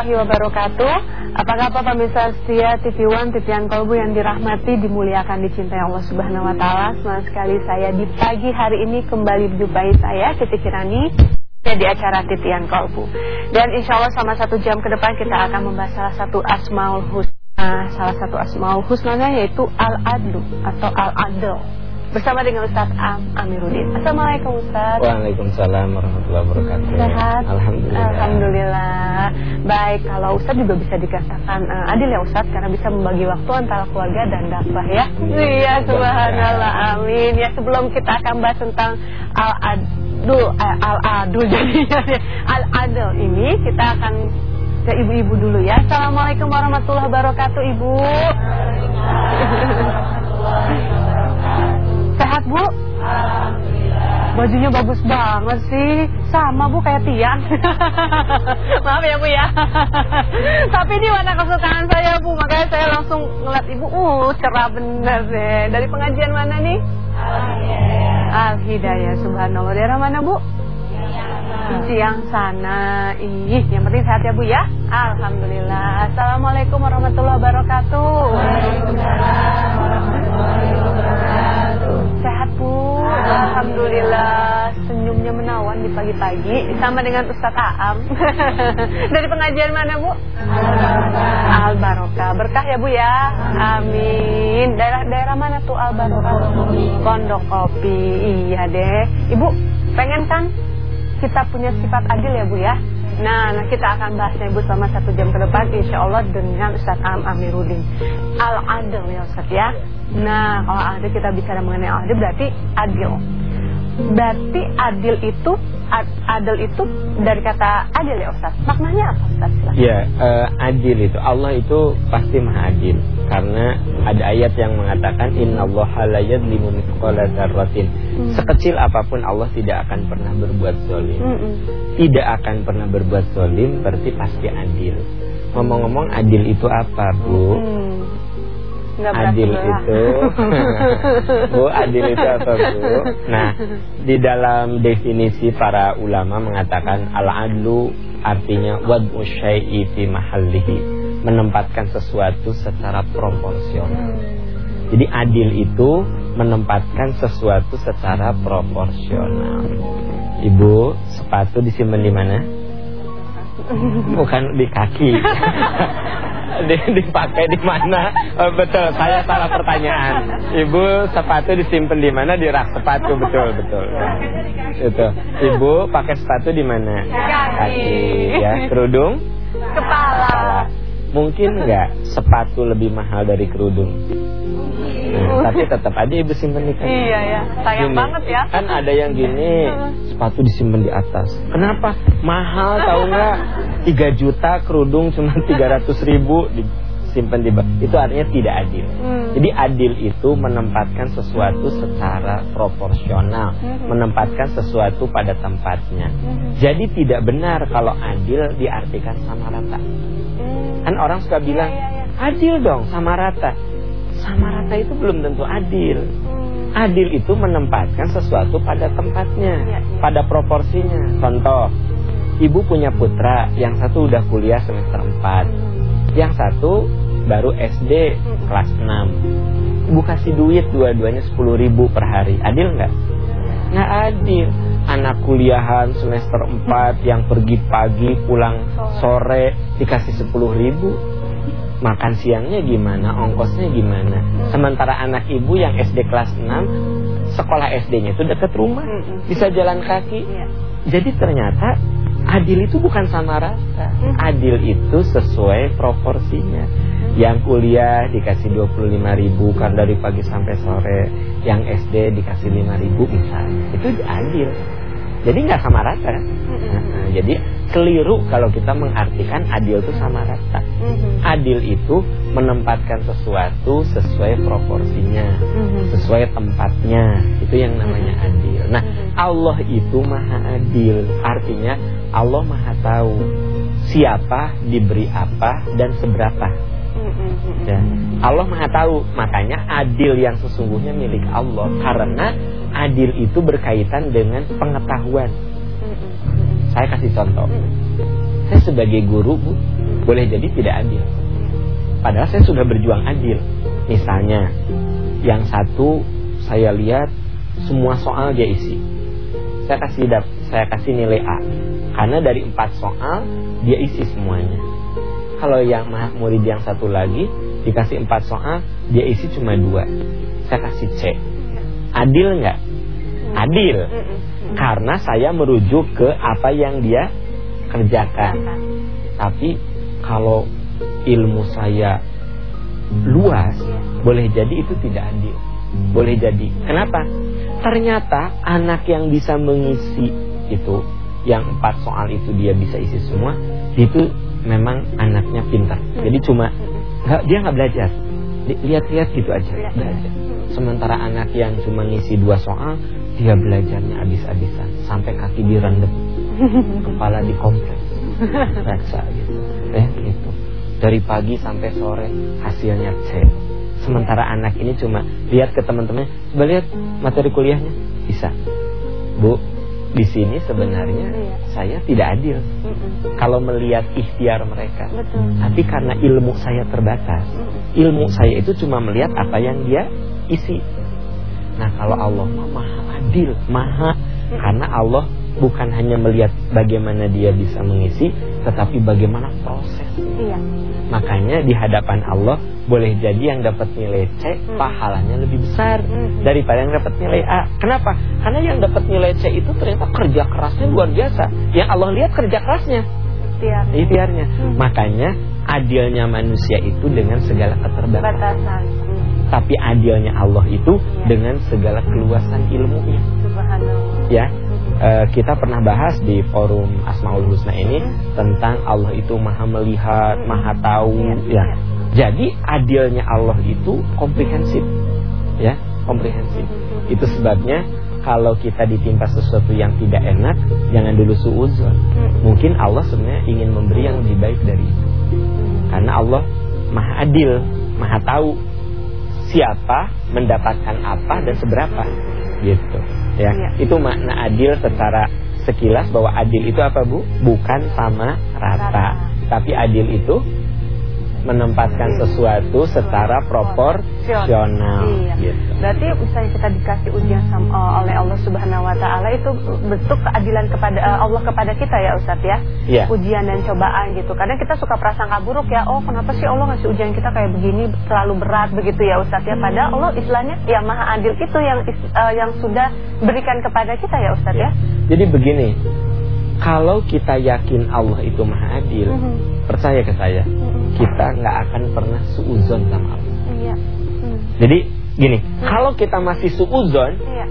Warahmatullahi wabarakatuh Apa kabar pemirsa setia TV One, TV Kolbu yang dirahmati, dimuliakan, dicintai Allah Subhanahu Wa Taala. Sekali saya di pagi hari ini kembali berjumpai saya Siti Kirani di acara Titian Kolbu. Dan insya Allah sama satu jam ke depan kita akan membahas salah satu asmaul husna, salah satu asmaul husnanya yaitu al-adlu atau al-adl bersama dengan Ustaz Am Amiruddin. Assalamualaikum Ustaz. Waalaikumsalam warahmatullahi wabarakatuh. Sehat? Alhamdulillah. Alhamdulillah. Baik, kalau Ustaz juga bisa dikatakan uh, adil ya Ustaz karena bisa membagi waktu antara keluarga dan dakwah ya. Iya, subhanallah. Amin. Ya sebelum kita akan bahas tentang al-adul eh, al-adul jadinya al-adil ini kita akan ke ibu-ibu dulu ya. Assalamualaikum warahmatullahi wabarakatuh, Ibu. Sehat Bu? Bajunya bagus banget sih. Sama Bu kayak Tian. Maaf ya Bu ya. Tapi ini warna kesukaan saya Bu. Makanya saya langsung ngeliat Ibu Uh cerah bener deh. Dari pengajian mana nih? Al-Hidayah. Subhanallah. Daerah mana Bu? Siang sana. Ih, yang penting sehat ya Bu ya. Alhamdulillah. Assalamualaikum warahmatullahi wabarakatuh. Waalaikumsalam warahmatullahi wabarakatuh Sehat Bu. Alhamdulillah Senyumnya menawan di pagi-pagi Sama dengan Ustaz Aam. Dari pengajian mana Bu? Al-Barokah. Berkah ya Bu ya? Amin. Daerah daerah mana tuh Al-Barokah? Pondok Kopi. Iya deh. Ibu pengen kan kita punya sifat adil ya Bu ya. Nah, nah kita akan bahasnya Ibu selama satu jam ke depan insya Allah dengan Ustaz Am Amiruddin. Al-adil ya Ustaz ya. Nah, kalau adil kita bicara mengenai adil berarti adil. Berarti adil itu ad, adil itu dari kata adil ya Ustaz. Maknanya apa Ustaz? Silahkan. Ya, uh, adil itu Allah itu pasti maha adil karena ada ayat yang mengatakan innallaha la yadlimu mithqala dzarratin. Hmm. Sekecil apa pun Allah tidak akan pernah berbuat zalim. Hmm. Tidak akan pernah berbuat zalim berarti pasti adil. Ngomong-ngomong adil itu apa, Bu? Hmm. Adil itu Bu, adil itu apa Bu? Nah, di dalam definisi para ulama mengatakan al-adlu artinya wad'u syai'i fi mahallihi, menempatkan sesuatu secara proporsional. Jadi adil itu menempatkan sesuatu secara proporsional. Ibu, sepatu disimpan di mana? Bukan di kaki. Di- dipakai di mana? Oh, betul, saya salah pertanyaan. Ibu sepatu disimpan di mana? Di rak sepatu, betul, betul. Itu. Ibu pakai sepatu di mana? Kaki. ya. Kerudung? Kepala. Mungkin nggak sepatu lebih mahal dari kerudung? Tapi tetap aja ibu simpan di kaki. Iya ya, sayang Gini, banget ya. Kan ada yang gini, sepatu disimpan di atas. Kenapa? Mahal tahu nggak? 3 juta kerudung cuma 300 ribu disimpan di bawah. Itu artinya tidak adil. Hmm. Jadi adil itu menempatkan sesuatu secara proporsional, Hmm. menempatkan sesuatu pada tempatnya. Hmm. Jadi tidak benar kalau adil diartikan sama rata. Hmm. Kan orang suka bilang, Iya, iya, adil dong sama rata. Sama rata itu belum tentu adil. Hmm. Adil itu menempatkan sesuatu pada tempatnya, Iya, iya. pada proporsinya. Contoh, ibu punya putra, yang satu udah kuliah semester 4, yang satu baru SD Hmm. kelas 6. Ibu kasih duit dua-duanya 10 ribu per hari, adil nggak? Nggak adil. Anak kuliahan semester 4 yang pergi pagi pulang sore dikasih 10 ribu. Makan siangnya gimana, ongkosnya gimana. Sementara anak ibu yang SD kelas 6 sekolah SD-nya itu dekat rumah, Mm-mm. bisa jalan kaki. Iya. Jadi ternyata adil itu bukan sama rata. Adil itu sesuai proporsinya. Yang kuliah dikasih 25 ribu kan dari pagi sampai sore. Yang SD dikasih 5 ribu misalnya. Itu adil. Jadi nggak sama rata. Nah, jadi keliru kalau kita mengartikan adil itu sama rata. Mhm. Adil itu menempatkan sesuatu sesuai proporsinya, Mhm. sesuai tempatnya. Itu yang namanya adil. Nah, Allah itu maha adil. Artinya Allah maha tahu siapa diberi apa dan seberapa. Mhm. Ya. Allah maha tahu. Makanya adil yang sesungguhnya milik Allah. Karena adil itu berkaitan dengan pengetahuan. Saya kasih contoh. Saya sebagai guru, Bu, boleh jadi tidak adil. Padahal saya sudah berjuang adil. Misalnya, yang satu saya lihat semua soal dia isi. Saya kasih dap, saya kasih nilai A. Karena dari empat soal dia isi semuanya. Kalau yang murid yang satu lagi dikasih empat soal dia isi cuma dua. Saya kasih C. Adil nggak? Adil. Karena saya merujuk ke apa yang dia kerjakan. Tapi kalau ilmu saya luas, boleh jadi itu tidak adil. Boleh jadi. Kenapa? Ternyata anak yang bisa mengisi itu, yang empat soal itu dia bisa isi semua, itu memang anaknya pintar. Jadi cuma dia nggak belajar, lihat-lihat gitu aja belajar. Sementara anak yang cuma ngisi dua soal, dia belajarnya habis-habisan sampai kaki direndam, kepala dikompres, raksa gitu. Eh, gitu. Dari pagi sampai sore hasilnya C. Sementara anak ini cuma lihat ke teman-temannya, coba lihat materi kuliahnya, bisa. Bu, di sini sebenarnya iya. saya tidak adil. Mm -mm. Kalau melihat ikhtiar mereka. Betul. Tapi karena ilmu saya terbatas, mm -mm. ilmu saya itu cuma melihat apa yang dia isi. Nah, kalau Allah maha adil, maha karena Allah bukan hanya melihat bagaimana dia bisa mengisi, tetapi bagaimana proses. Iya. Makanya di hadapan Allah boleh jadi yang dapat nilai C hmm. pahalanya lebih besar hmm. daripada yang dapat nilai A. Kenapa? Karena yang dapat nilai C itu ternyata kerja kerasnya luar biasa. Yang Allah lihat kerja kerasnya. Ikhtiar. Ikhtiarnya. Hmm. Makanya adilnya manusia itu dengan segala keterbatasan. Hmm. Tapi adilnya Allah itu ya. dengan segala keluasan ilmunya. Subhanallah. Ya uh, kita pernah bahas di forum Asmaul Husna ini tentang Allah itu maha melihat, maha tahu ya. Jadi adilnya Allah itu komprehensif. Ya, komprehensif. Itu sebabnya kalau kita ditimpa sesuatu yang tidak enak, jangan dulu suudzon. Mungkin Allah sebenarnya ingin memberi yang lebih baik dari itu. Karena Allah maha adil, maha tahu siapa mendapatkan apa dan seberapa gitu ya. ya. Itu makna adil secara sekilas bahwa adil itu apa Bu? Bukan sama rata. rata. Tapi adil itu menempatkan sesuatu secara proporsional. Iya. Gitu. Berarti misalnya kita dikasih ujian sama, uh, oleh Allah Subhanahu Wa Taala itu bentuk keadilan kepada uh, Allah kepada kita ya Ustadz ya. Iya. Ujian dan cobaan gitu. Kadang kita suka prasangka buruk ya. Oh kenapa sih Allah ngasih ujian kita kayak begini terlalu berat begitu ya Ustadz ya. Padahal hmm. Allah istilahnya ya Maha Adil itu yang uh, yang sudah berikan kepada kita ya Ustadz ya. Jadi begini, kalau kita yakin Allah itu Maha Adil, mm -hmm. percaya ke saya. Mm -hmm kita nggak akan pernah suuzon sama Allah. Iya. Hmm. Jadi gini, hmm. kalau kita masih suuzon, iya.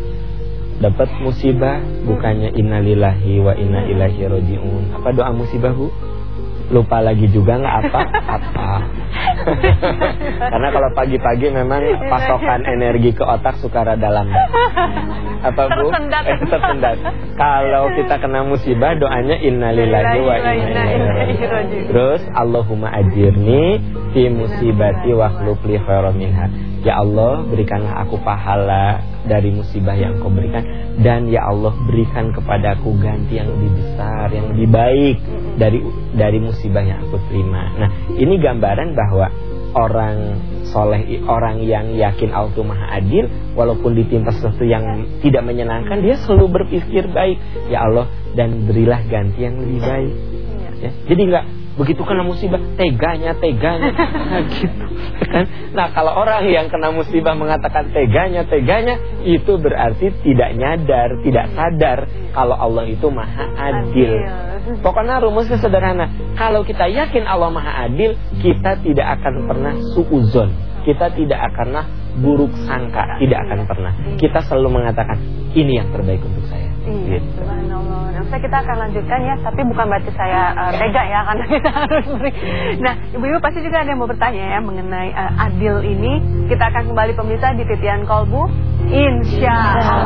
dapat musibah bukannya innalillahi wa inna ilaihi rajiun. Apa doa musibah Bu? lupa lagi juga nggak apa apa karena kalau pagi-pagi memang pasokan energi ke otak suka rada dalam apa bu? Tersendat, eh, tersendat. kalau kita kena musibah doanya innalillahi wa inna ilaihi terus Allahumma ajirni fi musibati wa khlufli minha. Ya Allah berikanlah aku pahala dari musibah yang kau berikan. Dan ya Allah berikan kepadaku ganti yang lebih besar yang lebih baik dari dari musibah yang aku terima. Nah, ini gambaran bahwa orang soleh, orang yang yakin Allah maha adil, walaupun ditimpa sesuatu yang tidak menyenangkan, dia selalu berpikir baik. Ya Allah, dan berilah ganti yang lebih baik. Ya. Jadi enggak begitu kena musibah teganya teganya. Nah, gitu kan? Nah kalau orang yang kena musibah mengatakan teganya teganya itu berarti tidak nyadar tidak sadar kalau Allah itu maha adil. Pokoknya rumusnya sederhana kalau kita yakin Allah maha adil kita tidak akan pernah suuzon. Kita tidak akan buruk sangka tidak akan pernah. Kita selalu mengatakan ini yang terbaik untuk saya. Iya, gitu. Nah, kita akan lanjutkan ya, tapi bukan berarti saya uh, ya, karena kita harus beri. Nah, ibu-ibu pasti juga ada yang mau bertanya ya mengenai uh, adil ini. Kita akan kembali pemirsa di titian kolbu, insya Allah.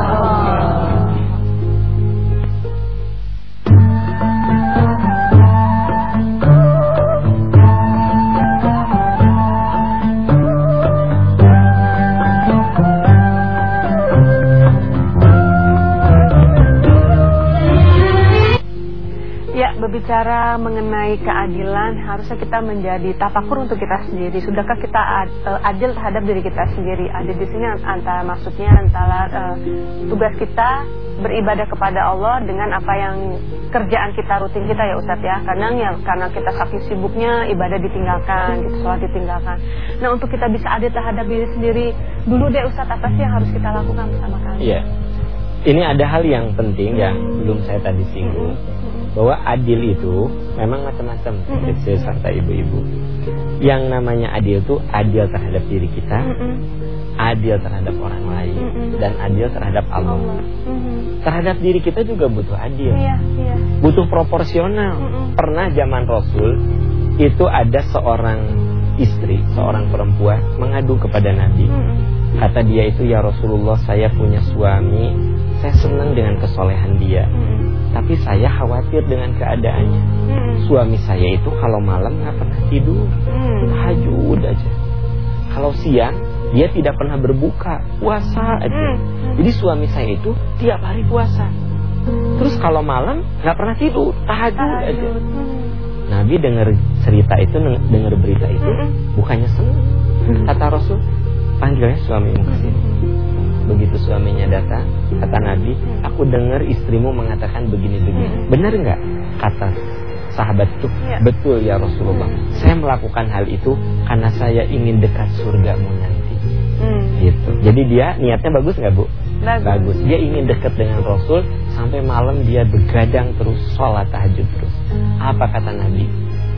Berbicara mengenai keadilan, harusnya kita menjadi tafakur untuk kita sendiri. Sudahkah kita eh, adil terhadap diri kita sendiri? Adil di sini antara maksudnya antara eh, tugas kita beribadah kepada Allah dengan apa yang kerjaan kita rutin kita ya Ustadz ya. Kadang ya karena kita saking sibuknya ibadah ditinggalkan, gitu sholat ditinggalkan. Nah untuk kita bisa adil terhadap diri sendiri, dulu deh Ustadz apa sih yang harus kita lakukan bersama kami? Iya. Ini ada hal yang penting yang belum saya tadi singgung bahwa adil itu memang macam-macam kecil serta ibu-ibu. Yang namanya adil itu adil terhadap diri kita, adil terhadap orang lain, dan adil terhadap Allah. Mhm. Terhadap diri kita juga butuh adil, Iya, iya. butuh proporsional. Pernah zaman Rasul itu ada seorang istri, seorang perempuan mengadu kepada Nabi. Mm-mm. Kata dia itu ya Rasulullah saya punya suami Saya senang dengan kesolehan dia Mm-mm. Tapi saya khawatir dengan keadaannya Mm-mm. Suami saya itu kalau malam nggak pernah tidur. Tahajud aja Kalau siang dia tidak pernah berbuka Puasa aja. Jadi suami saya itu tiap hari puasa Terus kalau malam nggak pernah tidur Tahajud aja. Nabi dengar cerita itu dengar berita itu. Bukannya senang Kata Rasul Panggilnya suamimu ke sini Begitu suaminya datang, kata Nabi, aku dengar istrimu mengatakan begini-begini. Benar nggak? Kata sahabat itu, Iya. betul ya Rasulullah. Saya melakukan hal itu karena saya ingin dekat surgamu nanti. Mm. Gitu. Jadi dia niatnya bagus nggak bu? Bagus. Dia ingin dekat dengan Rasul sampai malam dia begadang terus sholat tahajud terus. Apa kata Nabi?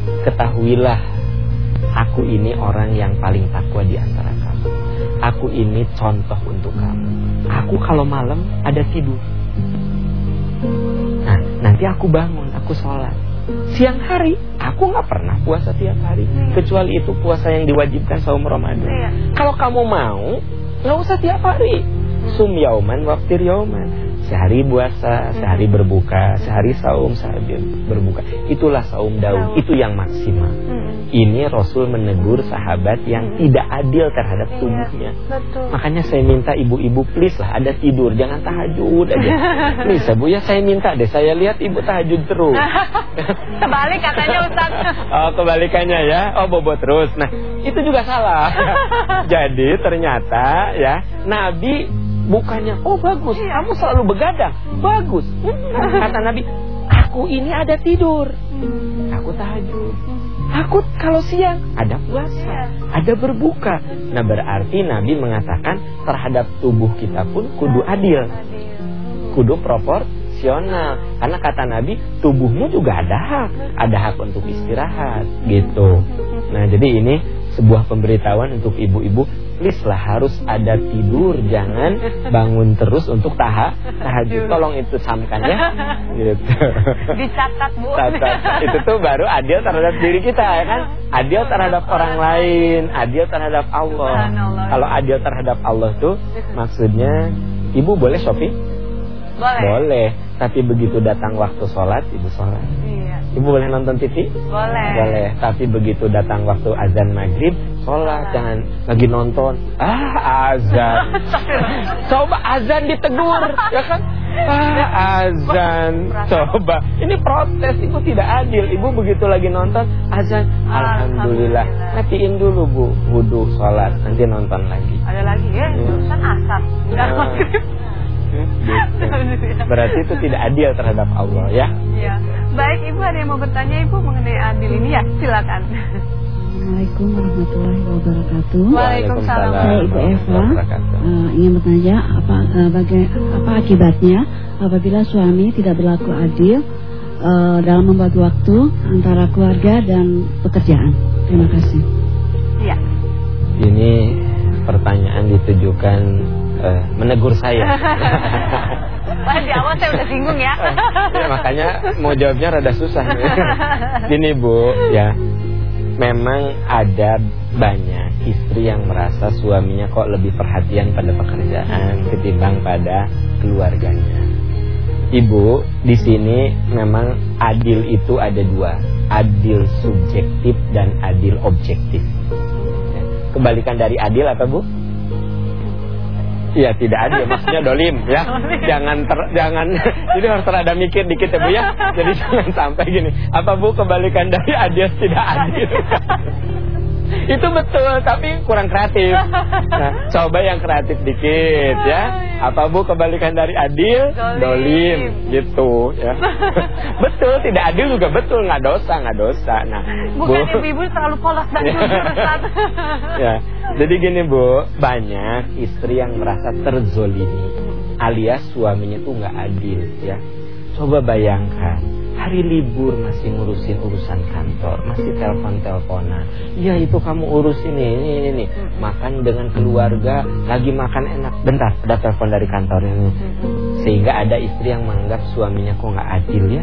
Ketahuilah, aku ini orang yang paling takwa di antara kamu. Aku ini contoh untuk kamu. Aku kalau malam ada tidur. Nah, nanti aku bangun, aku sholat. Siang hari, aku nggak pernah puasa tiap hari. Kecuali itu puasa yang diwajibkan saum Ramadan. Iya. Kalau kamu mau, nggak usah tiap hari. Sum yauman waftir yauman. Sehari puasa, sehari berbuka, sehari saum, sehari berbuka. Itulah saum daun, itu yang maksimal. Mm. Ini Rasul menegur sahabat yang tidak adil terhadap Iya, tubuhnya. Makanya saya minta ibu-ibu please lah ada tidur, jangan tahajud aja. Please ya Bu ya saya minta deh, saya lihat ibu tahajud terus. Kebalik katanya Ustaz. Oh kebalikannya ya Oh bobo terus Nah itu juga salah Jadi ternyata ya Nabi bukannya Oh bagus Kamu selalu begadang. Bagus. Kata Nabi Aku ini ada tidur. Aku tahajud. Aku kalau siang ada puasa Ada berbuka. Nah berarti Nabi mengatakan Terhadap tubuh kita pun kudu adil kudu proporsional. Karena kata Nabi tubuhmu juga ada hak ada hak untuk istirahat gitu. Nah jadi ini sebuah pemberitahuan untuk ibu-ibu please lah harus ada tidur jangan bangun terus untuk taha tahajud. Tolong itu samkan ya. Gitu. Dicatat Bu. Catat. itu tuh baru adil terhadap diri kita ya kan? Adil terhadap orang lain adil terhadap Allah. Kalau adil terhadap Allah tuh maksudnya ibu boleh shopping? Boleh. boleh. Tapi begitu datang waktu sholat ibu sholat. Iya. ibu boleh nonton TV Boleh. boleh. Tapi begitu datang waktu azan maghrib sholat jangan lagi nonton. Ah azan. Coba azan ditegur ya kan? Ah azan. Coba. Ini protes ibu tidak adil. Ibu begitu lagi nonton azan. Alhamdulillah. Matiin dulu bu. Wudhu sholat. Nanti nonton lagi. Ada lagi ya, Iya. urusan asap. Udah Ah. maghrib. Berarti itu tidak adil terhadap Allah ya? Iya. Baik Ibu ada yang mau bertanya Ibu mengenai adil ini? Ya silakan. Assalamualaikum warahmatullahi wabarakatuh. Waalaikumsalam. Saya Ibu Eva. warahmatullahi wabarakatuh. Eh, ingin bertanya apa eh, baga- apa akibatnya apabila suami tidak berlaku adil eh, dalam membagi waktu antara keluarga dan pekerjaan. Terima kasih. Iya. Ini pertanyaan ditujukan eh, menegur saya. Wah di awal saya udah singgung ya. ya makanya mau jawabnya rada susah. Gini Bu, ya. Memang ada banyak istri yang merasa suaminya kok lebih perhatian pada pekerjaan ketimbang pada keluarganya. Ibu, di sini memang adil itu ada dua, adil subjektif dan adil objektif. Kebalikan dari adil apa Bu? Iya tidak adil, maksudnya dolim ya. Jangan ter, jangan jadi harus terada mikir dikit ya bu ya. Jadi jangan sampai gini. Apa bu kebalikan dari adil tidak adil? itu betul tapi kurang kreatif. Nah, coba yang kreatif dikit ya. Apa bu kebalikan dari adil? Dolim, Dolim gitu ya. betul tidak adil juga betul nggak dosa nggak dosa. Nah Bukan bu. ibu-ibu terlalu polos dan jujur ya. Jadi gini Bu, banyak istri yang merasa terzolimi alias suaminya tuh nggak adil ya. Coba bayangkan, hari libur masih ngurusin urusan kantor, masih telepon-teleponan. Ya itu kamu urus ini, ini, ini, ini. Makan dengan keluarga, lagi makan enak. Bentar, ada telepon dari kantor ini. Sehingga ada istri yang menganggap suaminya kok nggak adil ya,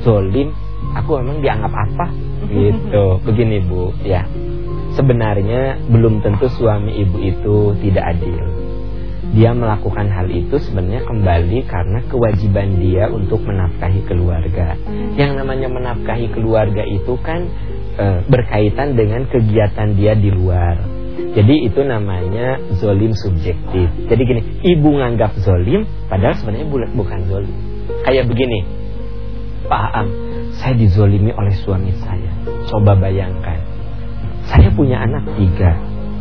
zolim. Aku memang dianggap apa? Gitu. Begini Bu, ya. Sebenarnya belum tentu suami ibu itu tidak adil. Dia melakukan hal itu sebenarnya kembali karena kewajiban dia untuk menafkahi keluarga. Yang namanya menafkahi keluarga itu kan eh, berkaitan dengan kegiatan dia di luar. Jadi itu namanya zolim subjektif. Jadi gini, ibu nganggap zolim, padahal sebenarnya bu- bukan zolim. Kayak begini, Pak Am, saya dizolimi oleh suami saya. Coba bayangkan, saya punya anak tiga,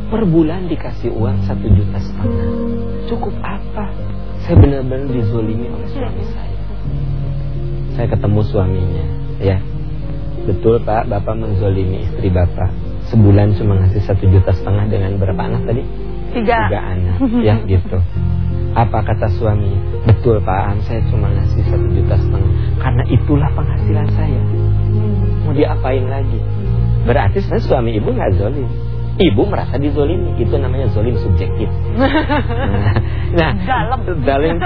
per bulan dikasih uang satu juta setengah. Cukup apa? Saya benar-benar dizolimi oleh suami saya. Saya ketemu suaminya, ya. Betul Pak, Bapak menzolimi istri Bapak. Sebulan cuma ngasih satu juta setengah dengan berapa anak tadi? Tiga. Tiga anak, ya gitu. Apa kata suami? Betul Pak saya cuma ngasih satu juta setengah. Karena itulah penghasilan saya. Mau diapain lagi? Berarti sebenarnya suami ibu nggak zolim. Ibu merasa dizolimi, itu namanya zolim subjektif. nah, Dalam. dalam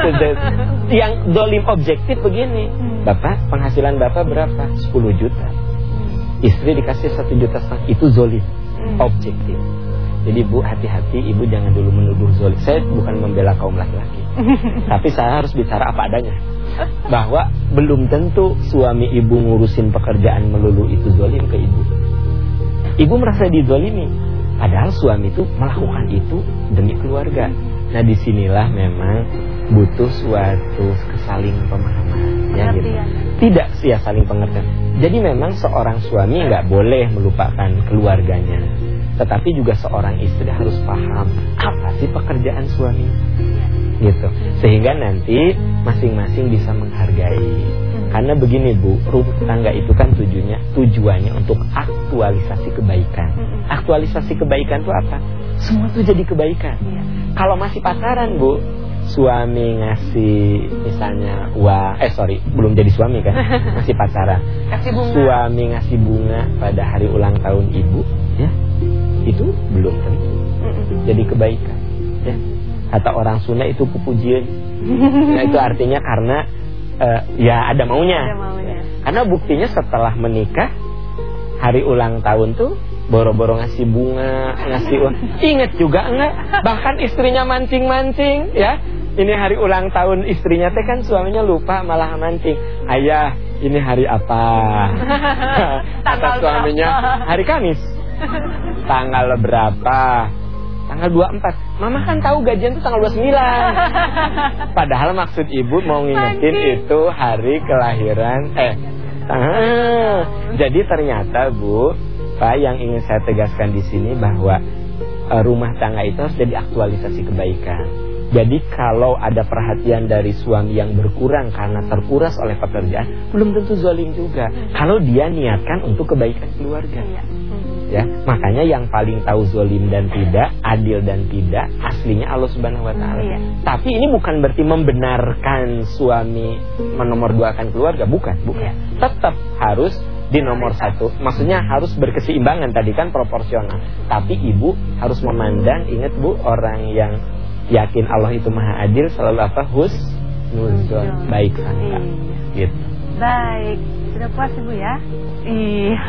yang zolim objektif begini. Bapak, penghasilan bapak berapa? 10 juta. Istri dikasih satu juta setengah, itu zolim objektif. Jadi bu hati-hati ibu jangan dulu menuduh zolim. Saya bukan membela kaum laki-laki, tapi saya harus bicara apa adanya. Bahwa belum tentu suami ibu ngurusin pekerjaan melulu itu zolim ke ibu. Ibu merasa dizolimi, padahal suami itu melakukan itu demi keluarga. Nah di sinilah memang butuh suatu kesaling pemahaman, ya gitu. Pengertian. Tidak sih ya saling pengertian. Jadi memang seorang suami nggak boleh melupakan keluarganya, tetapi juga seorang istri harus paham apa sih pekerjaan suami, gitu. Sehingga nanti masing-masing bisa menghargai. Karena begini Bu, rumah tangga itu kan tujuannya tujuannya untuk aktualisasi kebaikan. Aktualisasi kebaikan itu apa? Semua itu jadi kebaikan. Iya. Kalau masih pacaran Bu, suami ngasih misalnya uang, eh sorry, belum jadi suami kan, masih pacaran. Kasih bunga. Suami ngasih bunga pada hari ulang tahun ibu, ya, itu belum tentu jadi kebaikan. Ya. Kata orang Sunda itu pupujian. Nah itu artinya karena eh, ya ada maunya. Ada maunya. Karena buktinya setelah menikah hari ulang tahun tuh boro-boro ngasih bunga, ngasih uang. Ingat juga enggak? Bahkan istrinya mancing-mancing ya. Ini hari ulang tahun istrinya teh kan suaminya lupa malah mancing. Ayah, ini hari apa? Kata Tanggal suaminya, hari Kamis. Tanggal berapa? Tanggal 24 Mama kan tahu gajian itu tanggal 29 Padahal maksud ibu mau ngingetin itu hari kelahiran Eh ah, Jadi ternyata bu Pak yang ingin saya tegaskan di sini bahwa eh, Rumah tangga itu harus jadi aktualisasi kebaikan. Jadi kalau ada perhatian dari suami yang berkurang karena terkuras oleh pekerjaan Belum tentu zalim juga. Kalau dia niatkan untuk kebaikan keluarga. Iya. Ya makanya yang paling tahu zolim dan tidak adil dan tidak aslinya Allah Subhanahu Wa Taala. Iya. tapi ini bukan berarti membenarkan suami menomorduakan keluarga. Bukan bukan. Iya. tetap harus di nomor satu. Maksudnya harus berkeseimbangan tadi kan proporsional. Tapi ibu harus memandang ingat bu orang yang yakin Allah itu maha adil selalu apa? Husnuzon. Baik sangka. Iya. gitu Baik, sudah puas ibu ya? Iya.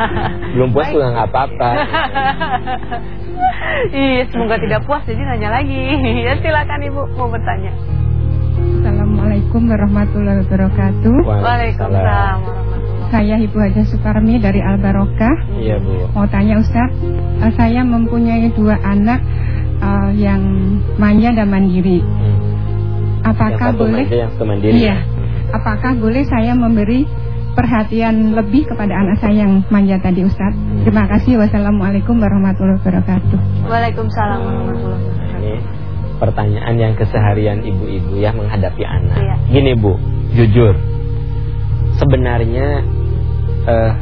belum puas Baik. juga nggak apa-apa Iya, semoga tidak puas jadi nanya lagi. Ya silakan ibu mau bertanya. Assalamualaikum warahmatullahi wabarakatuh. Waalaikumsalam warahmatullahi Saya Ibu Haja Sukarmi dari Al Barokah. iya bu Mau tanya Ustaz, eh, saya mempunyai dua anak uh, yang manja dan mandiri. Hmm. Apakah yang boleh? manja, yang mandiri. Iya. Apakah boleh saya memberi perhatian lebih kepada anak saya yang manja tadi Ustaz? Terima kasih. Wassalamualaikum warahmatullahi wabarakatuh. Waalaikumsalam warahmatullahi wabarakatuh. ini pertanyaan yang keseharian ibu-ibu ya menghadapi anak. Iya. Gini Bu, jujur. Sebenarnya eh,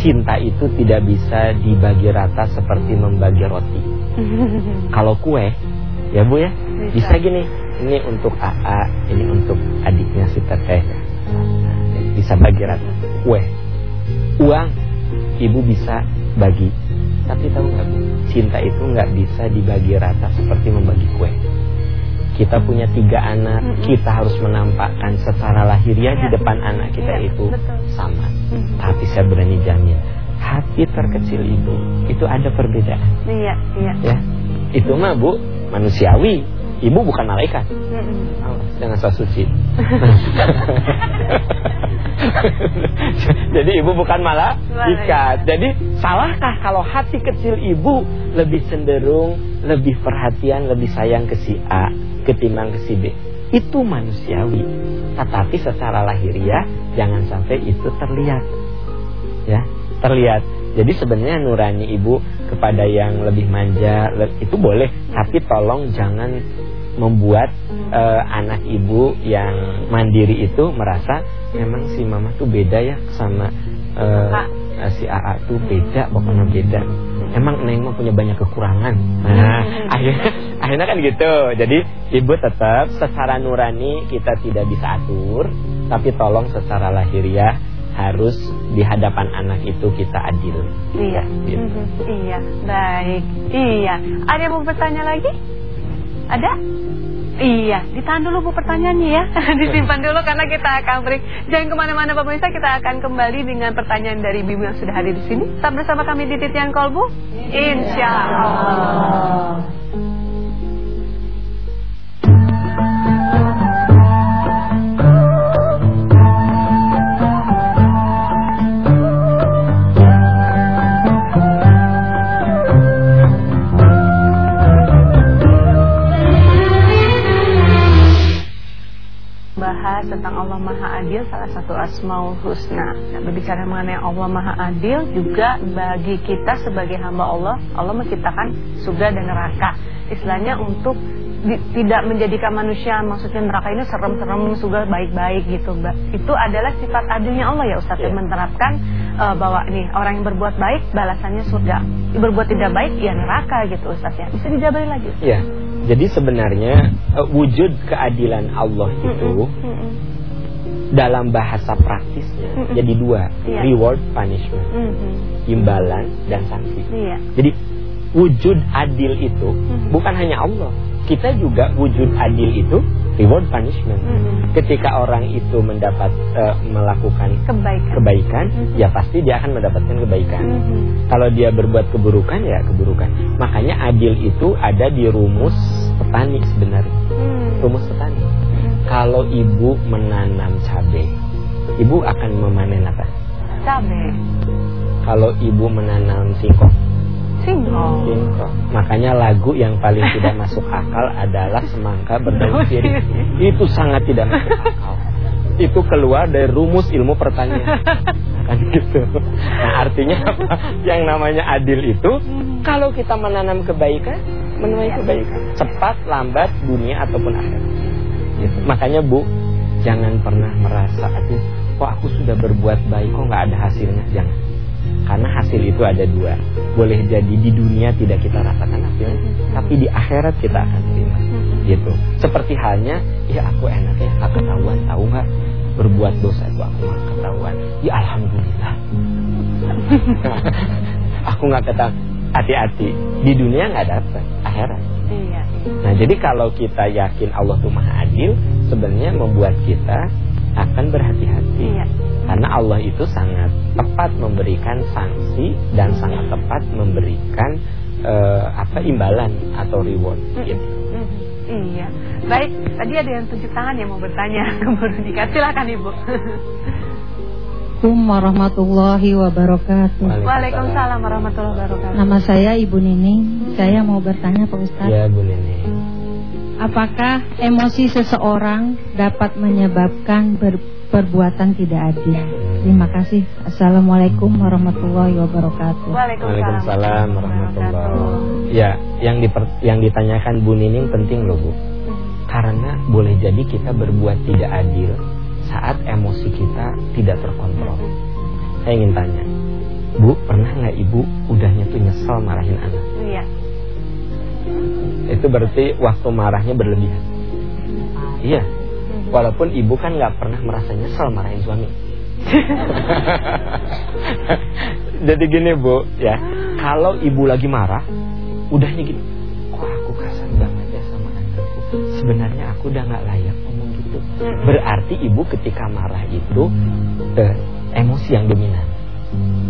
cinta itu tidak bisa dibagi rata seperti membagi roti. Kalau kue, ya Bu ya, Bisa. bisa gini. Ini untuk AA, ini untuk adiknya si Teteh. Nah, bisa bagi rata. Kue, uang, ibu bisa bagi. Tapi tahu nggak Bu, cinta itu nggak bisa dibagi rata seperti membagi kue. Kita punya tiga anak, Mm-mm. kita harus menampakkan secara lahiriah di Iya. depan anak kita Iya, itu betul. sama. Mhm. Tapi saya berani jamin, hati terkecil ibu itu ada perbedaan. Iya, iya. Ya, itu mah bu manusiawi. Ibu bukan malaikat. Mm-mm. Awas, jangan so suci. Jadi ibu bukan malaikat. Jadi salahkah kalau hati kecil ibu lebih cenderung, lebih perhatian, lebih sayang ke si A ketimbang ke si B? Itu manusiawi. Tetapi secara lahiriah jangan sampai itu terlihat. Ya, terlihat. Jadi sebenarnya nurani ibu kepada yang lebih manja itu boleh, tapi tolong jangan membuat eh, anak ibu yang mandiri itu merasa memang si mama tuh beda ya sama eh, si AA tuh beda, pokoknya beda. Emang Neng mah punya banyak kekurangan. Nah, akhirnya akhirnya kan gitu. Jadi ibu tetap secara nurani kita tidak bisa atur, tapi tolong secara lahiriah harus di hadapan anak itu kita adil. Iya. Gitu. Mhm. Iya, baik. Iya. Ada yang mau bertanya lagi? Ada? Iya, ditahan dulu Bu pertanyaannya ya Disimpan dulu karena kita akan break Jangan ke mana-mana Pak Pemirsa Kita akan kembali dengan pertanyaan dari Bimu yang sudah hadir di sini Tetap bersama kami di Titian Kolbu Insya Allah Asmaul Husna. Nah, berbicara mengenai Allah Maha Adil juga bagi kita sebagai hamba Allah, Allah menciptakan surga dan neraka. Istilahnya untuk di- tidak menjadikan manusia maksudnya neraka ini serem-serem, surga baik-baik gitu, Mbak. Itu adalah sifat adilnya Allah ya Ustaz yang Iya. menerapkan eh, bahwa nih orang yang berbuat baik balasannya surga. Berbuat tidak baik ya neraka gitu Ustaz ya. Bisa dijabarin lagi. Ustaz? Ya. Jadi sebenarnya eh, wujud keadilan Allah itu Mm-mm, mm-mm, dalam bahasa praktisnya Mm-mm. jadi dua, Iya. reward punishment, mhm. imbalan dan sanksi. Iya. Jadi wujud adil itu Mhm. bukan hanya Allah. Kita juga wujud adil itu reward punishment. Mhm. Ketika orang itu mendapat eh, melakukan Kebaikan. kebaikan, Mhm. ya pasti dia akan mendapatkan kebaikan. Mhm. Kalau dia berbuat keburukan ya keburukan. Makanya adil itu ada di rumus petani sebenarnya. Hmm. Rumus petani. Hmm. Kalau ibu menanam cabai, ibu akan memanen apa? Cabe. Kalau ibu menanam singkong, Singkong. singkong. Makanya lagu yang paling tidak masuk akal adalah semangka berdaun sirih. Itu sangat tidak masuk akal. Itu keluar dari rumus ilmu pertanian. Kan gitu. Nah, artinya apa? Yang namanya adil itu kalau kita menanam kebaikan, menuai kebaikan. Cepat, lambat, dunia ataupun akhirat. Gitu. Makanya Bu, jangan pernah merasa aduh, kok aku sudah berbuat baik kok nggak ada hasilnya. Jangan. Karena hasil itu ada dua. Boleh jadi di dunia tidak kita rasakan hasilnya, tapi di akhirat kita akan terima. Gitu. Seperti halnya, ya aku enaknya nggak ketahuan, tahu nggak? Berbuat dosa itu aku nggak ketahuan. Ya alhamdulillah. aku nggak ketahuan. Hati-hati. Di dunia nggak dapat, akhirat. Nah, jadi kalau kita yakin Allah itu Maha Adil, sebenarnya membuat kita akan berhati-hati. Iya. Karena Allah itu sangat tepat memberikan sanksi dan sangat tepat memberikan eh, apa imbalan atau reward gitu. Mhm. Iya. Baik, tadi ada yang tunjuk tangan yang mau bertanya. Keburu nikah. Silakan Ibu. Assalamualaikum warahmatullahi wabarakatuh. Waalaikumsalam warahmatullahi wabarakatuh. Nama saya Ibu Nining. Saya mau bertanya Pak Ustadz. Ya boleh nih. Apakah emosi seseorang dapat menyebabkan ber- perbuatan tidak adil? Terima kasih. Assalamualaikum warahmatullahi wabarakatuh. Waalaikumsalam warahmatullahi. Ya, yang diper, yang ditanyakan Bu Nining penting loh Bu. Karena boleh jadi kita berbuat tidak adil saat emosi kita tidak terkontrol. Saya ingin tanya, Bu, pernah nggak Ibu udahnya tuh nyesel marahin anak? Iya. Itu berarti waktu marahnya berlebihan. Iya. Walaupun ibu kan nggak pernah merasa nyesel marahin suami. Jadi gini bu, ya kalau ibu lagi marah, udahnya gini, kok aku kasar banget ya sama anakku. Sebenarnya aku udah nggak layak gitu. Berarti ibu ketika marah itu eh, emosi yang dominan,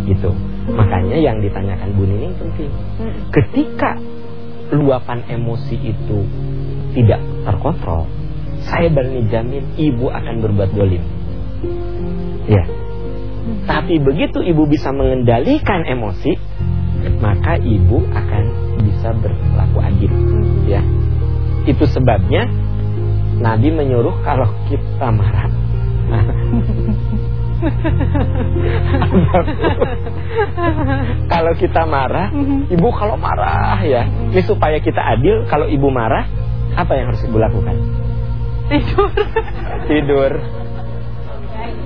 gitu. Makanya yang ditanyakan Bu Nining penting. Ketika luapan emosi itu tidak terkontrol, saya berani jamin ibu akan berbuat dolim. Ya. Tapi begitu ibu bisa mengendalikan emosi, maka ibu akan bisa berlaku adil. Ya. Itu sebabnya Nabi menyuruh kalau kita marah. kalau kita marah, ibu kalau marah ya, ini supaya kita adil. Kalau ibu marah, apa yang harus ibu lakukan? Tidur. Tidur.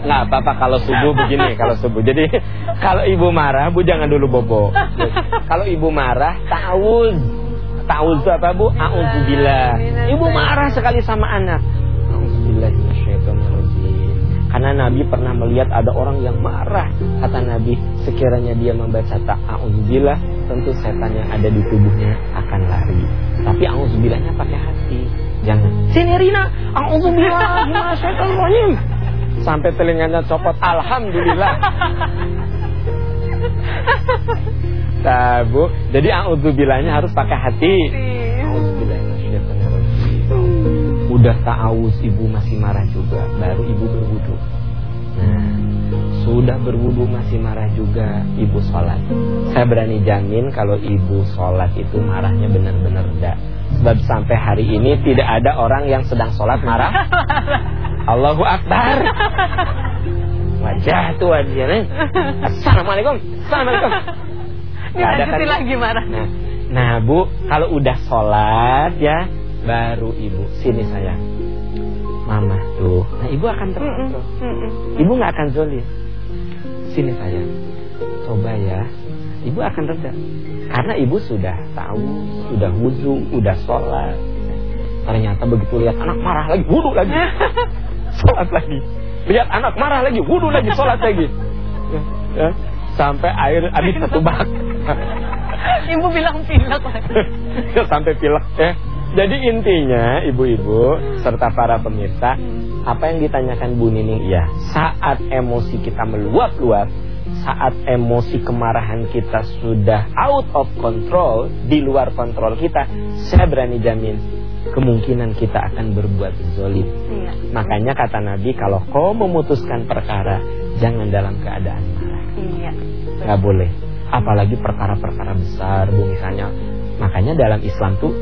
Nggak apa-apa kalau subuh begini, kalau subuh. Jadi kalau ibu marah, bu jangan dulu bobo. Kalau ibu marah, ta'awuz. Itu apa bu? A'udzubillah. Ibu marah sekali sama anak. A'udzubillahiminasyaitonirrajim. Karena Nabi pernah melihat ada orang yang marah. Kata Nabi, sekiranya dia membaca ta'awuzubillah, tentu setan yang ada di tubuhnya akan lari. Tapi a'udzubillahnya pakai hati. Jangan. Sini Rina, a'udzubillahiminasyaitonirrajim. Sampai telinganya copot, alhamdulillah. Tabu. Jadi a'udzubillahnya harus pakai hati. Udah ta'awuz ibu masih marah juga, baru ibu berwudu. Nah, sudah berwudu masih marah juga, ibu sholat. Saya berani jamin kalau ibu sholat itu marahnya benar-benar reda. Sebab sampai hari ini tidak ada orang yang sedang sholat marah. Allahu Akbar. Wajah tuh wajahnya. Assalamualaikum. Assalamualaikum. Nggak ada kan? Lagi marah. Nah, nah bu, kalau udah sholat ya, baru ibu sini sayang. Mama tuh. Nah ibu akan terkontrol. Ibu nggak akan zolim. Sini sayang. Coba ya. Ibu akan reda. Karena ibu sudah tahu, sudah wudhu, udah sholat. Ternyata begitu lihat anak marah lagi, wudhu lagi. sholat lagi. Lihat anak marah lagi, wudhu lagi, sholat lagi. Ya, ya. Sampai air habis satu bak. Ibu bilang pilek lagi. Sampai pilek ya. Jadi intinya ibu-ibu serta para pemirsa apa yang ditanyakan Bu Nining ya saat emosi kita meluap-luap saat emosi kemarahan kita sudah out of control di luar kontrol kita saya berani jamin kemungkinan kita akan berbuat zolim Iya. makanya kata Nabi kalau kau memutuskan perkara jangan dalam keadaan marah Iya. nggak boleh apalagi perkara-perkara besar bu misalnya makanya dalam Islam tuh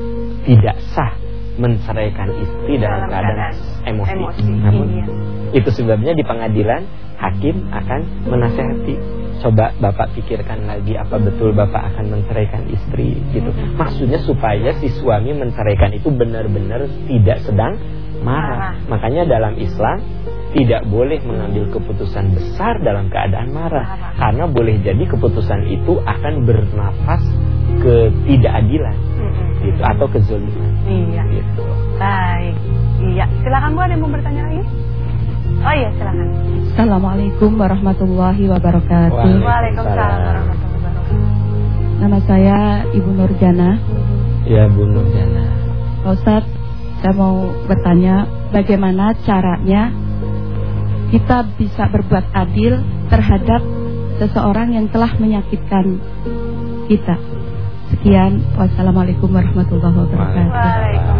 tidak sah menceraikan istri dalam, Dalam keadaan, keadaan emosi, emosi, Namun, iya. itu sebabnya di pengadilan hakim akan menasehati coba bapak pikirkan lagi apa betul bapak akan menceraikan istri gitu maksudnya supaya si suami menceraikan itu benar-benar tidak sedang marah. Marah. makanya dalam Islam tidak boleh mengambil keputusan besar dalam keadaan marah Marah. karena boleh jadi keputusan itu akan bernafas ketidakadilan Mm-mm. gitu atau kezoliman Iya. gitu. Baik. Iya. Silakan Bu ada yang mau bertanya lagi? Oh iya, silakan. Assalamualaikum warahmatullahi wabarakatuh. Waalaikumsalam. Warahmatullahi wabarakatuh. Nama saya Ibu Nurjana. Ya Bu Nurjana. Pak Ustadz, saya mau bertanya bagaimana caranya kita bisa berbuat adil terhadap seseorang yang telah menyakitkan kita. Sekian, wassalamualaikum warahmatullahi wabarakatuh.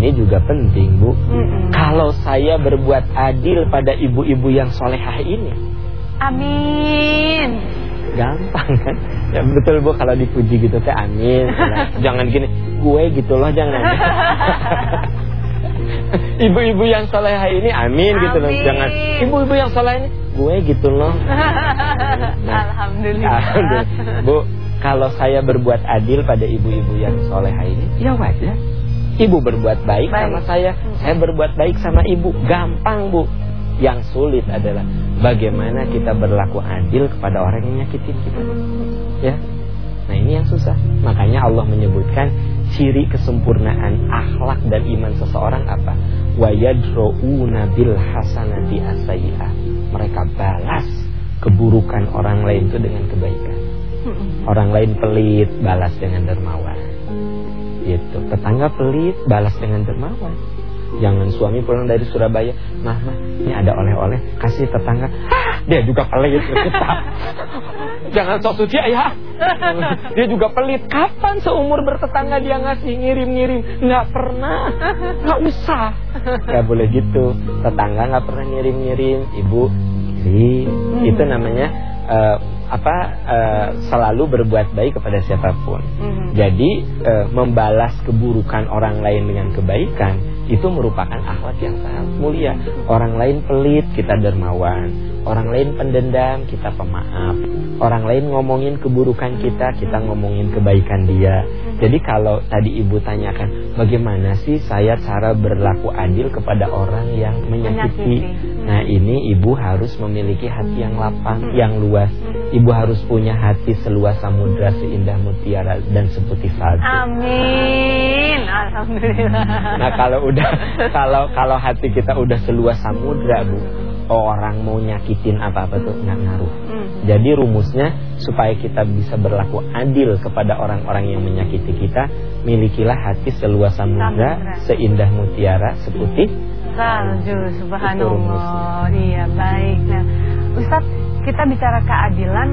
Ini juga penting Bu Mm-mm. Kalau saya berbuat adil pada ibu-ibu yang solehah ini Amin. Gampang kan Ya betul Bu kalau dipuji gitu teh amin Jangan gini Gue gitu loh jangan Ibu-ibu yang solehah ini amin, gitu loh Amin. Jangan ibu-ibu yang solehah ini Gue gitu loh Alhamdulillah. Alhamdulillah. Bu, kalau saya berbuat adil pada ibu-ibu yang solehah ini, ya wajar. Ibu berbuat baik, Baik. sama saya, saya berbuat baik sama ibu. Gampang, Bu. Yang sulit adalah bagaimana kita berlaku adil kepada orang yang nyakitin kita. Ya. Nah, ini yang susah. Makanya Allah menyebutkan ciri kesempurnaan akhlak dan iman seseorang apa? Wa yadra'una bil hasanati asayyi'ah. Mereka balas keburukan orang lain itu dengan kebaikan. Orang lain pelit, balas dengan dermawan. Gitu. Tetangga pelit, balas dengan dermawan. Jangan suami pulang dari Surabaya, "Mah, mah, ini ada oleh-oleh, kasih tetangga." "Ah, dia juga pelit. Jangan sok suci ya. Dia juga pelit. Kapan seumur bertetangga dia ngasih ngirim-ngirim? Nggak pernah. Nggak usah. Nggak boleh gitu. Tetangga nggak pernah ngirim-ngirim. Ibu kirim. Itu namanya eh, apa? eh, selalu berbuat baik kepada siapa pun. Mhm. Jadi eh, membalas keburukan orang lain dengan kebaikan itu merupakan akhlak yang sangat mulia. Orang lain pelit, kita dermawan. Orang lain pendendam, kita pemaaf. Orang lain ngomongin keburukan kita, kita ngomongin kebaikan dia. Jadi kalau tadi ibu tanyakan, bagaimana sih saya cara berlaku adil kepada orang yang menyakiti? Nah ini ibu harus memiliki hati yang lapang, yang luas. Ibu harus punya hati seluas samudra, seindah mutiara dan seputih salju. Amin. Alhamdulillah. Nah kalau udah kalau kalau hati kita udah seluas samudra bu, orang mau nyakitin apa apa tuh nggak ngaruh. Hmm. Jadi rumusnya supaya kita bisa berlaku adil kepada orang-orang yang menyakiti kita, milikilah hati seluas samudra, seindah mutiara, seputih. Salju, subhanallah. Iya, baik. Nah, Ustaz, kita bicara keadilan,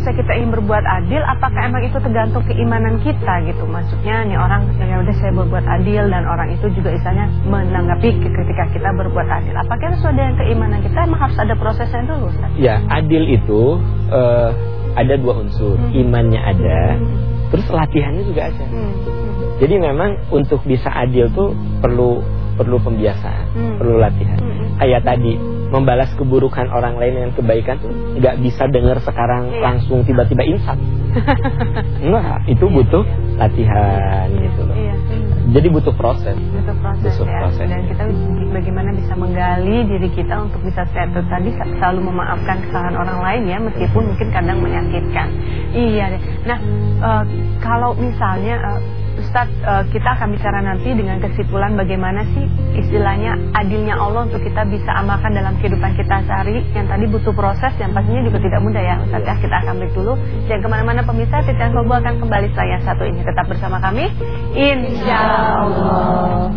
misalnya kita ingin berbuat adil, apakah emang itu tergantung keimanan kita gitu? Maksudnya nih orang, ya udah saya berbuat adil dan orang itu juga misalnya menanggapi ketika kita berbuat adil. Apakah itu sesuai dengan keimanan kita? Emang harus ada prosesnya dulu, Ustaz? Ya adil itu eh, ada dua unsur, Hmm. imannya ada, Hmm. terus latihannya juga ada. Hmm. Hmm. Jadi memang untuk bisa adil tuh perlu perlu pembiasaan, Hmm. perlu latihan. Hmm. Kayak tadi membalas keburukan orang lain dengan kebaikan tuh nggak bisa dengar sekarang Iya. langsung tiba-tiba insaf. Enggak, itu butuh latihan gitu loh. Iya. Jadi butuh proses. butuh proses Butuh ya proses. dan kita bagaimana bisa menggali diri kita untuk bisa sehat tadi selalu memaafkan kesalahan orang lain ya meskipun mungkin kadang menyakitkan iya deh nah eh, kalau misalnya eh, Ustadz eh, kita akan bicara nanti dengan kesimpulan bagaimana sih istilahnya adilnya Allah untuk kita bisa amalkan dalam kehidupan kita sehari. Yang tadi butuh proses yang pastinya juga tidak mudah ya Ustadz ya. Kita akan break dulu. Jangan ke mana-mana pemirsa. Titian Kobo akan kembali setelah yang satu ini. Tetap bersama kami. Insya Allah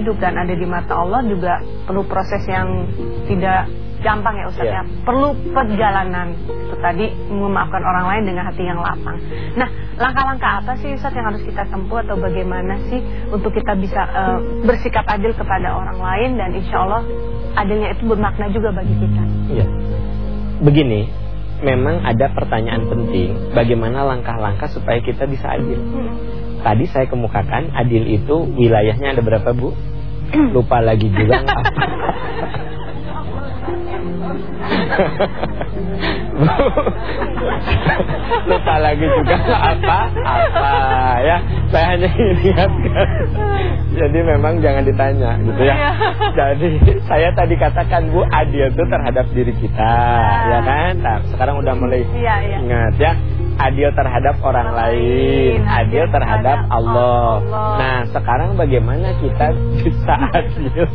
hidup dan ada di mata Allah juga perlu proses yang tidak gampang ya Ustaz Iya. ya. Perlu perjalanan itu tadi memaafkan orang lain dengan hati yang lapang. Nah, langkah-langkah apa sih Ustaz yang harus kita tempuh atau bagaimana sih untuk kita bisa eh, bersikap adil kepada orang lain dan insya Allah adilnya itu bermakna juga bagi kita. Iya. Begini, memang ada pertanyaan penting, bagaimana langkah-langkah supaya kita bisa adil. Hmm. Tadi saya kemukakan adil itu wilayahnya ada berapa bu? Lupa lagi juga apa. Lupa lagi juga apa apa ya. Saya hanya ingatkan. Jadi memang jangan ditanya gitu ya. Iya. Jadi saya tadi katakan bu adil itu terhadap diri kita, ya kan? Nah, sekarang udah mulai Iya, iya. ingat ya adil terhadap orang lain, adil terhadap Allah. Allah. Nah, sekarang bagaimana kita bisa adil?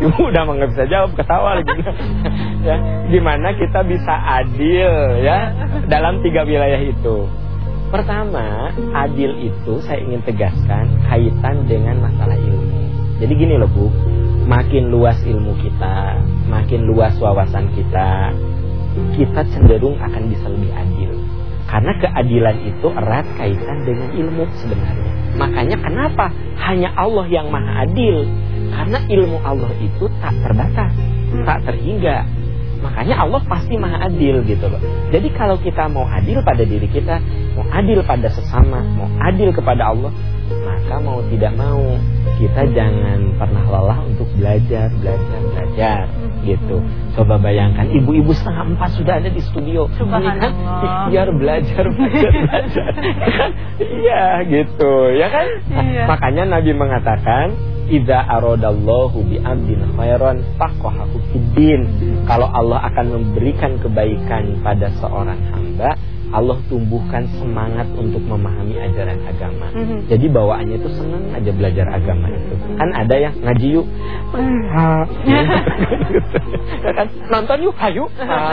Ibu udah nggak bisa jawab ketawa lagi. ya, gimana kita bisa adil ya dalam tiga wilayah itu? Pertama, adil itu saya ingin tegaskan kaitan dengan masalah ilmu. Jadi gini loh Bu, makin luas ilmu kita, makin luas wawasan kita, kita cenderung akan bisa lebih adil. Karena keadilan itu erat kaitan dengan ilmu sebenarnya. Makanya kenapa hanya Allah yang maha adil? Karena ilmu Allah itu tak terbatas, tak terhingga. Makanya Allah pasti maha adil gitu loh. Jadi kalau kita mau adil pada diri kita, mau adil pada sesama, mau adil kepada Allah, maka mau tidak mau kita jangan pernah lelah untuk belajar, belajar, belajar gitu. Coba bayangkan ibu-ibu setengah empat sudah ada di studio. Subhanallah. Biar belajar, belajar, belajar. Iya gitu, ya kan? Iya. Makanya Nabi mengatakan Iza aradallahu bi abdin khairan faqahahu fiddin. Kalau Allah akan memberikan kebaikan pada seorang hamba, Allah tumbuhkan semangat untuk memahami ajaran agama. Mhm. Jadi bawaannya itu senang aja belajar agama itu. Kan ada yang ngaji yuk. Ya kan nonton yuk hayu.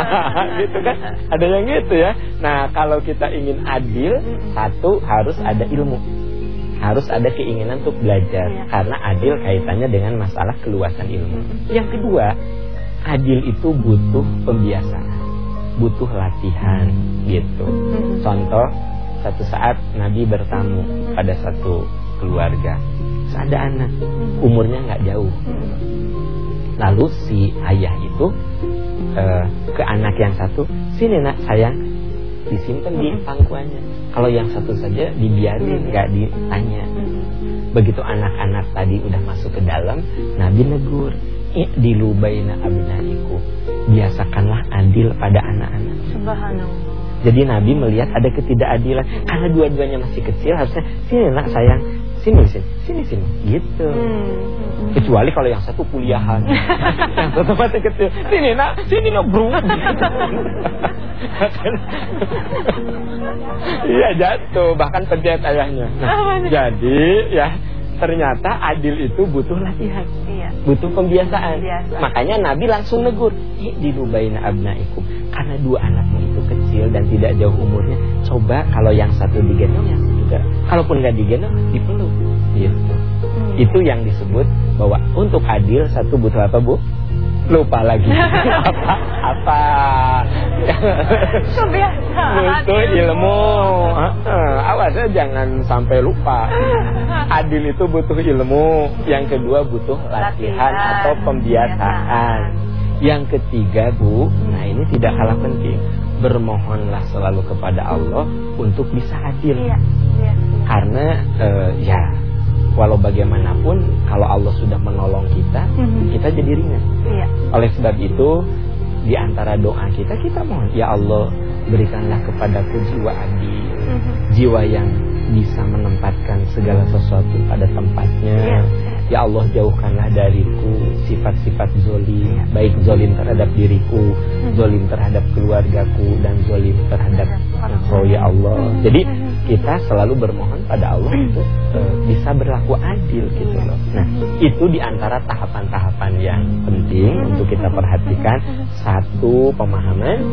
Gitu kan. Ada yang gitu ya. Nah, kalau kita ingin adil, satu harus ada ilmu harus ada keinginan untuk belajar Iya. karena adil kaitannya dengan masalah keluasan ilmu. Yang kedua, adil itu butuh pembiasaan, butuh latihan gitu. Contoh, satu saat Nabi bertamu pada satu keluarga, ada anak, umurnya nggak jauh. Lalu si ayah itu eh, ke anak yang satu, sini nak sayang, disimpan di pangkuannya. Kalau yang satu saja dibiarin, nggak ditanya. Begitu anak-anak tadi udah masuk ke dalam, Nabi negur, "I'dilu baina abnaiku." Biasakanlah adil pada anak-anak. Subhanallah. Jadi Nabi melihat ada ketidakadilan karena dua-duanya masih kecil harusnya sini nak sayang, sini sini, sini sini, gitu. Hmm. Kecuali kalau yang satu kuliahan, yang satu masih kecil, sini nak, sini nak bro. Iya jatuh, bahkan pedet ayahnya. Nah, jadi ya ternyata adil itu butuh latihan, Iya. butuh pembiasaan. Pembiasaan. Makanya Nabi langsung negur, di lubaina abnaikum. Karena dua anakmu itu kecil dan tidak jauh umurnya, coba kalau yang satu digendong yang satu juga. Kalaupun nggak digendong, dipeluk. Gitu. Hmm. Itu yang disebut bahwa untuk adil satu butuh apa bu? Lupa lagi. apa? Apa? Kebiasaan. Butuh ilmu. Heeh, Awas ya jangan sampai lupa. Adil itu butuh ilmu. Yang kedua butuh latihan, Latihan. atau pembiasaan. Yang ketiga bu, nah ini tidak kalah penting. Bermohonlah selalu kepada Allah untuk bisa adil. Iya. Iya. Karena eh, ya walau bagaimanapun kalau Allah sudah menolong kita, Mhm. kita jadi ringan. Iya. Oleh sebab itu di antara doa kita kita mohon ya Allah berikanlah kepadaku jiwa adil, Mhm. jiwa yang bisa menempatkan segala sesuatu pada tempatnya. Iya. Ya Allah jauhkanlah dariku sifat-sifat zolim. Baik zolim terhadap diriku Zolim terhadap keluargaku Dan zolim terhadap engkau ya Allah. Jadi kita selalu bermohon pada Allah Untuk eh, bisa berlaku adil gitu loh. Nah itu di antara tahapan-tahapan yang penting Untuk kita perhatikan. Satu pemahaman.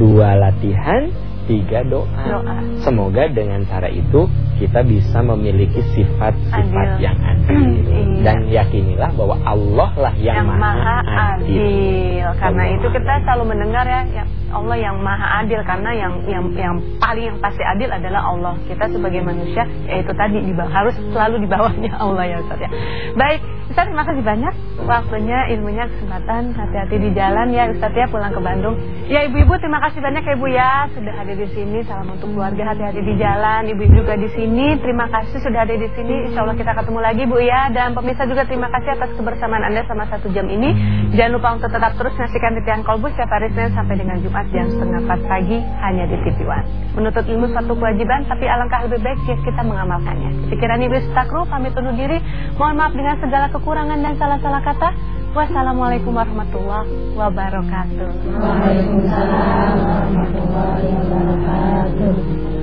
Dua latihan Tiga doa Doa. Semoga dengan cara itu kita bisa memiliki sifat-sifat Adil. yang adil Iya. dan yakinilah bahwa Allah lah yang, yang maha adil. Karena Allah itu kita adil. selalu mendengar ya, ya Allah yang maha adil karena yang yang yang paling yang pasti adil adalah Allah. Kita sebagai manusia yaitu tadi di harus selalu di bawahnya Allah ya Ustaz ya. Baik, Ustaz terima kasih banyak waktunya, ilmunya, kesempatan. Hati-hati di jalan ya Ustaz ya pulang ke Bandung. Ya ibu-ibu terima kasih banyak ya Ibu ya sudah hadir di sini. Salam untuk keluarga hati-hati di jalan. Ibu juga di sini. Terima kasih sudah ada di sini. Insya Allah kita ketemu lagi Bu ya. Dan pemirsa juga terima kasih atas kebersamaan Anda selama satu jam ini. Jangan lupa untuk tetap terus menyaksikan Titian Kolbu setiap hari Senin sampai dengan Jumat jam setengah empat pagi hanya di TV One. Menuntut ilmu suatu kewajiban, tapi alangkah lebih baik jika kita mengamalkannya. Pikiran Ibu Stakru, pamit undur diri. Mohon maaf dengan segala kekurangan dan salah-salah kata. Wassalamualaikum warahmatullahi wabarakatuh. Waalaikumsalam warahmatullahi wabarakatuh.